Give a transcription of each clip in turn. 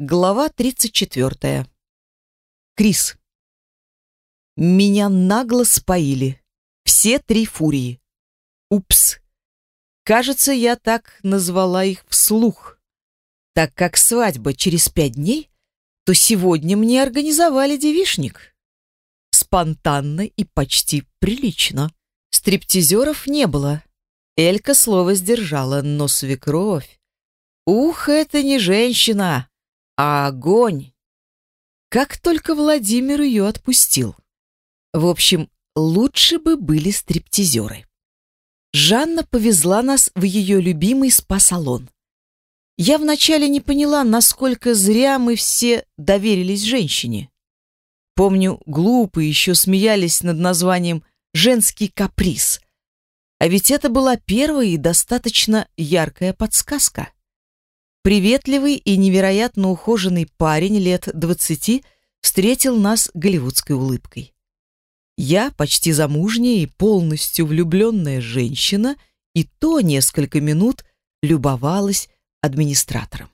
Глава 34. Крис. Меня нагло споили. Все три фурии. Упс. Кажется, я так назвала их вслух. Так как свадьба через пять дней, то сегодня мне организовали девишник. Спонтанно и почти прилично. Стриптизеров не было. Элька слово сдержала, но свекровь. Ух, это не женщина, а огонь. Как только Владимир ее отпустил. В общем, лучше бы были стриптизеры. Жанна повезла нас в ее любимый спа-салон. Я вначале не поняла, насколько зря мы все доверились женщине. Помню, глупые еще смеялись над названием «женский каприз». А ведь это была первая и достаточно яркая подсказка. Приветливый и невероятно ухоженный парень лет двадцати встретил нас голливудской улыбкой. Я, почти замужняя и полностью влюбленная женщина, и то несколько минут любовалась администратором.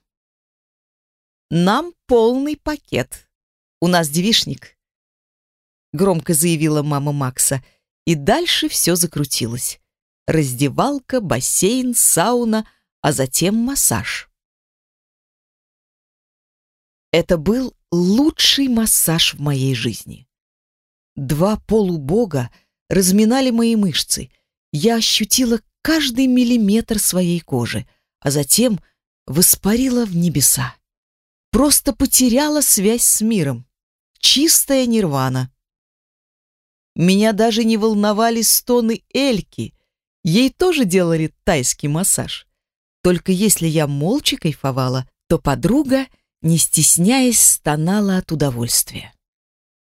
«Нам полный пакет. У нас девишник», — громко заявила мама Макса, и дальше все закрутилось. Раздевалка, бассейн, сауна, а затем массаж. Это был лучший массаж в моей жизни. Два полубога разминали мои мышцы. Я ощутила каждый миллиметр своей кожи, а затем воспарила в небеса. Просто потеряла связь с миром. Чистая нирвана. Меня даже не волновали стоны Эльки. Ей тоже делали тайский массаж. Только если я молча кайфовала, то подруга — не стесняясь, стонала от удовольствия.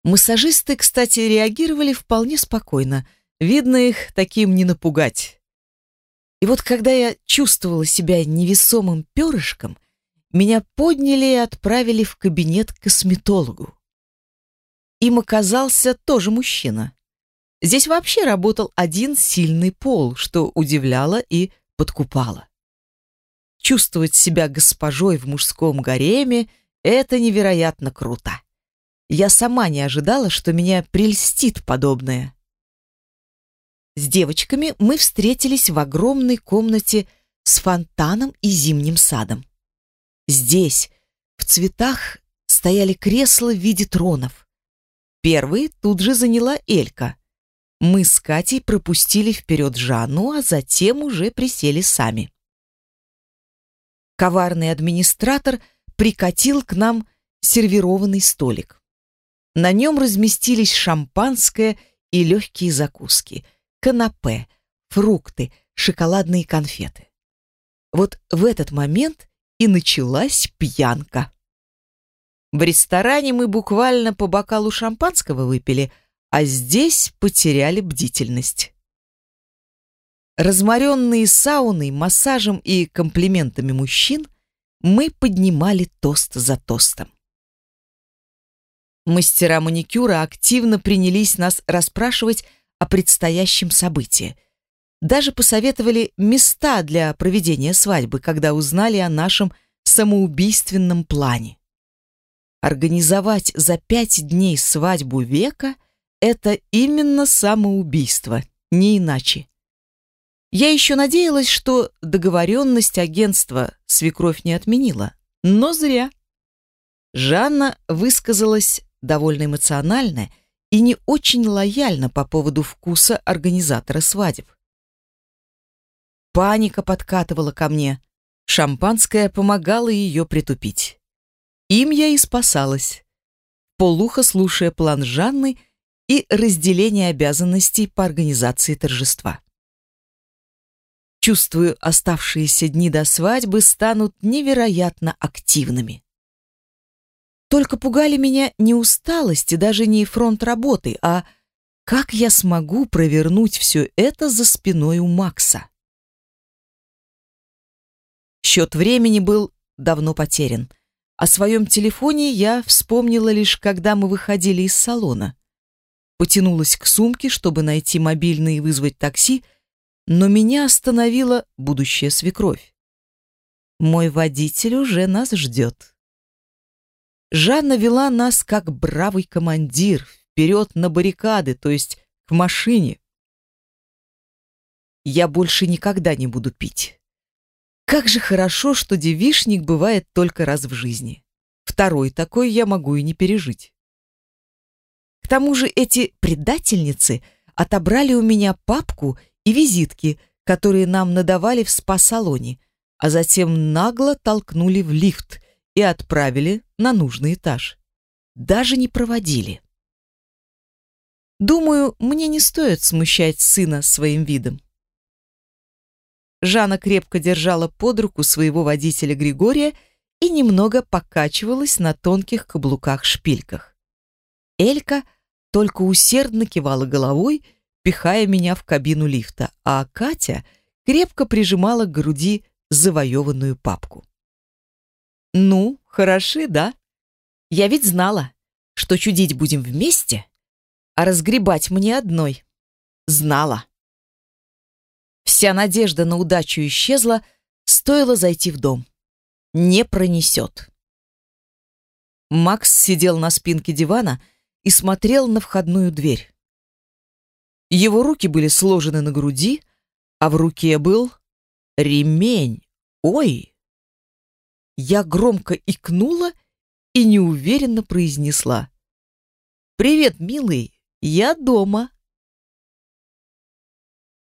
Массажисты, кстати, реагировали вполне спокойно. Видно, их таким не напугать. И вот когда я чувствовала себя невесомым перышком, меня подняли и отправили в кабинет к косметологу. Им оказался тоже мужчина. Здесь вообще работал один сильный пол, что удивляло и подкупало. Чувствовать себя госпожой в мужском гареме — это невероятно круто. Я сама не ожидала, что меня прельстит подобное. С девочками мы встретились в огромной комнате с фонтаном и зимним садом. Здесь, в цветах, стояли кресла в виде тронов. Первый тут же заняла Элька. Мы с Катей пропустили вперед Жанну, а затем уже присели сами коварный администратор прикатил к нам сервированный столик. На нем разместились шампанское и легкие закуски, канапе, фрукты, шоколадные конфеты. Вот в этот момент и началась пьянка. В ресторане мы буквально по бокалу шампанского выпили, а здесь потеряли бдительность. Разморенные сауной, массажем и комплиментами мужчин, мы поднимали тост за тостом. Мастера маникюра активно принялись нас расспрашивать о предстоящем событии. Даже посоветовали места для проведения свадьбы, когда узнали о нашем самоубийственном плане. Организовать за пять дней свадьбу века — это именно самоубийство, не иначе. Я еще надеялась, что договоренность агентства свекровь не отменила, но зря. Жанна высказалась довольно эмоционально и не очень лояльно по поводу вкуса организатора свадеб. Паника подкатывала ко мне. Шампанское помогало ее притупить. Им я и спасалась, полухо слушая план Жанны и разделение обязанностей по организации торжества. Чувствую, оставшиеся дни до свадьбы станут невероятно активными. Только пугали меня не усталость и даже не фронт работы, а как я смогу провернуть все это за спиной у Макса. Счет времени был давно потерян. О своем телефоне я вспомнила лишь, когда мы выходили из салона. Потянулась к сумке, чтобы найти мобильный и вызвать такси, но меня остановила будущая свекровь. Мой водитель уже нас ждет. Жанна вела нас как бравый командир, вперед на баррикады, то есть к машине. Я больше никогда не буду пить. Как же хорошо, что девишник бывает только раз в жизни. Второй такой я могу и не пережить. К тому же эти предательницы отобрали у меня папку и визитки, которые нам надавали в спа-салоне, а затем нагло толкнули в лифт и отправили на нужный этаж. Даже не проводили. Думаю, мне не стоит смущать сына своим видом. Жанна крепко держала под руку своего водителя Григория и немного покачивалась на тонких каблуках-шпильках. Элька только усердно кивала головой, пихая меня в кабину лифта, а Катя крепко прижимала к груди завоеванную папку. «Ну, хороши, да? Я ведь знала, что чудить будем вместе, а разгребать мне одной. Знала». Вся надежда на удачу исчезла, стоило зайти в дом. Не пронесет. Макс сидел на спинке дивана и смотрел на входную дверь. Его руки были сложены на груди, а в руке был ремень. Ой! Я громко икнула и неуверенно произнесла. «Привет, милый, я дома».